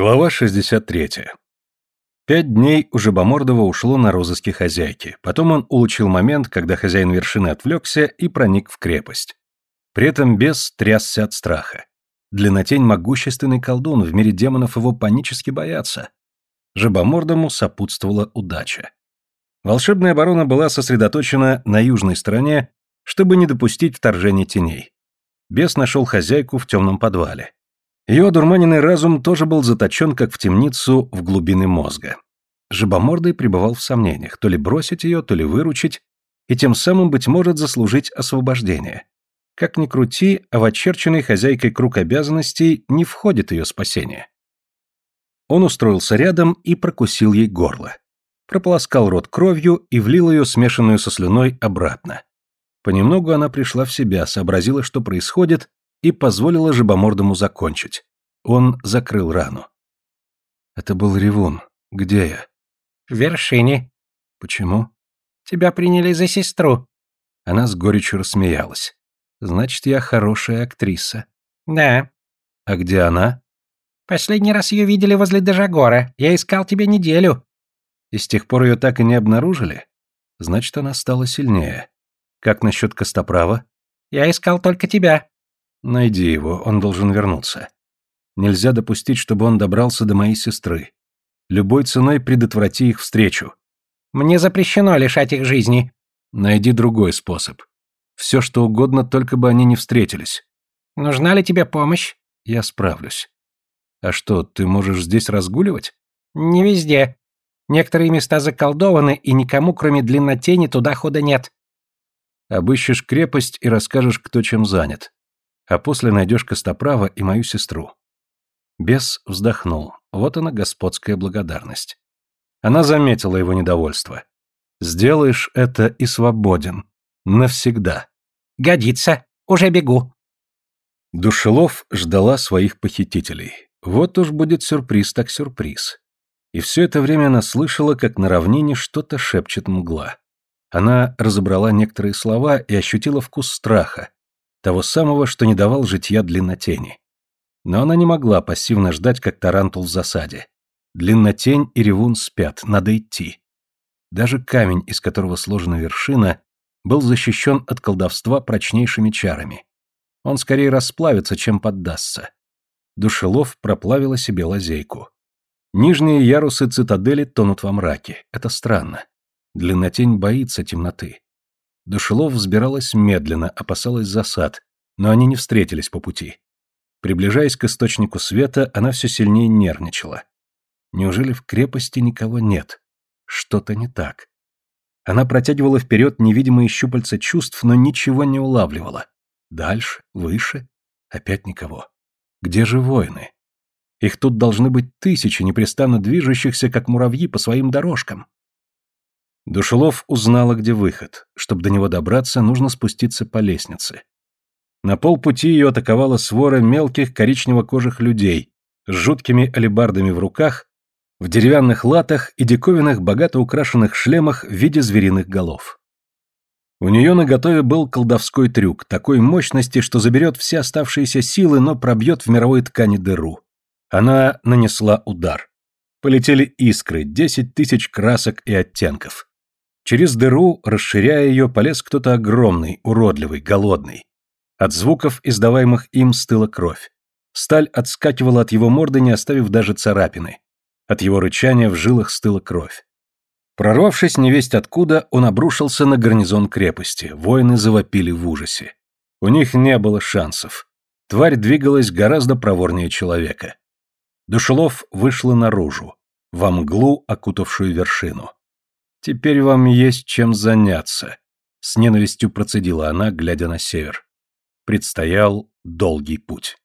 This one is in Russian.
Глава 63. Пять дней у Жабомордова ушло на розыски хозяйки. Потом он улучил момент, когда хозяин вершины отвлекся и проник в крепость. При этом бес трясся от страха. Длиннотень – могущественный колдун, в мире демонов его панически боятся. Жабомордому сопутствовала удача. Волшебная оборона была сосредоточена на южной стороне, чтобы не допустить вторжения теней. Бес нашел хозяйку в темном подвале. Ее одурманенный разум тоже был заточен, как в темницу, в глубины мозга. Жабомордый пребывал в сомнениях, то ли бросить ее, то ли выручить, и тем самым, быть может, заслужить освобождение. Как ни крути, а в очерченный хозяйкой круг обязанностей не входит ее спасение. Он устроился рядом и прокусил ей горло. Прополоскал рот кровью и влил ее, смешанную со слюной, обратно. Понемногу она пришла в себя, сообразила, что происходит, и позволила жабомордому закончить. Он закрыл рану. Это был ревун. Где я? В вершине. Почему? Тебя приняли за сестру. Она с горечью рассмеялась. Значит, я хорошая актриса. Да. А где она? Последний раз ее видели возле Дежагора. Я искал тебя неделю. И с тех пор ее так и не обнаружили? Значит, она стала сильнее. Как насчет Костоправа? Я искал только тебя. Найди его, он должен вернуться. Нельзя допустить, чтобы он добрался до моей сестры. Любой ценой предотврати их встречу. Мне запрещено лишать их жизни. Найди другой способ. Все, что угодно, только бы они не встретились. Нужна ли тебе помощь? Я справлюсь. А что, ты можешь здесь разгуливать? Не везде. Некоторые места заколдованы, и никому, кроме длиннотени, туда хода нет. Обыщешь крепость и расскажешь, кто чем занят а после найдешь Костоправа и мою сестру». Бес вздохнул. Вот она, господская благодарность. Она заметила его недовольство. «Сделаешь это и свободен. Навсегда». «Годится. Уже бегу». Душелов ждала своих похитителей. Вот уж будет сюрприз так сюрприз. И все это время она слышала, как на равнине что-то шепчет мгла. Она разобрала некоторые слова и ощутила вкус страха, того самого, что не давал житья длиннотени. Но она не могла пассивно ждать, как тарантул в засаде. Длиннотень и ревун спят, надо идти. Даже камень, из которого сложена вершина, был защищен от колдовства прочнейшими чарами. Он скорее расплавится, чем поддастся. Душелов проплавила себе лазейку. Нижние ярусы цитадели тонут во мраке. Это странно. Длиннотень боится темноты. Душелов взбиралась медленно, опасалась засад, но они не встретились по пути. Приближаясь к источнику света, она все сильнее нервничала. Неужели в крепости никого нет? Что-то не так. Она протягивала вперед невидимые щупальца чувств, но ничего не улавливала. Дальше, выше, опять никого. Где же воины? Их тут должны быть тысячи, непрестанно движущихся, как муравьи, по своим дорожкам. Душелов узнала, где выход. Чтобы до него добраться, нужно спуститься по лестнице. На полпути ее атаковала свора мелких коричнево-кожих людей с жуткими алебардами в руках, в деревянных латах и диковинных богато украшенных шлемах в виде звериных голов. У нее наготове был колдовской трюк, такой мощности, что заберет все оставшиеся силы, но пробьет в мировой ткани дыру. Она нанесла удар. Полетели искры, десять тысяч красок и оттенков. Через дыру, расширяя ее, полез кто-то огромный, уродливый, голодный. От звуков, издаваемых им, стыла кровь. Сталь отскакивала от его морды, не оставив даже царапины. От его рычания в жилах стыла кровь. Прорвавшись невесть откуда, он обрушился на гарнизон крепости. Воины завопили в ужасе. У них не было шансов. Тварь двигалась гораздо проворнее человека. Душелов вышла наружу, во мглу, окутавшую вершину. Теперь вам есть чем заняться, с ненавистью процедила она, глядя на север. Предстоял долгий путь.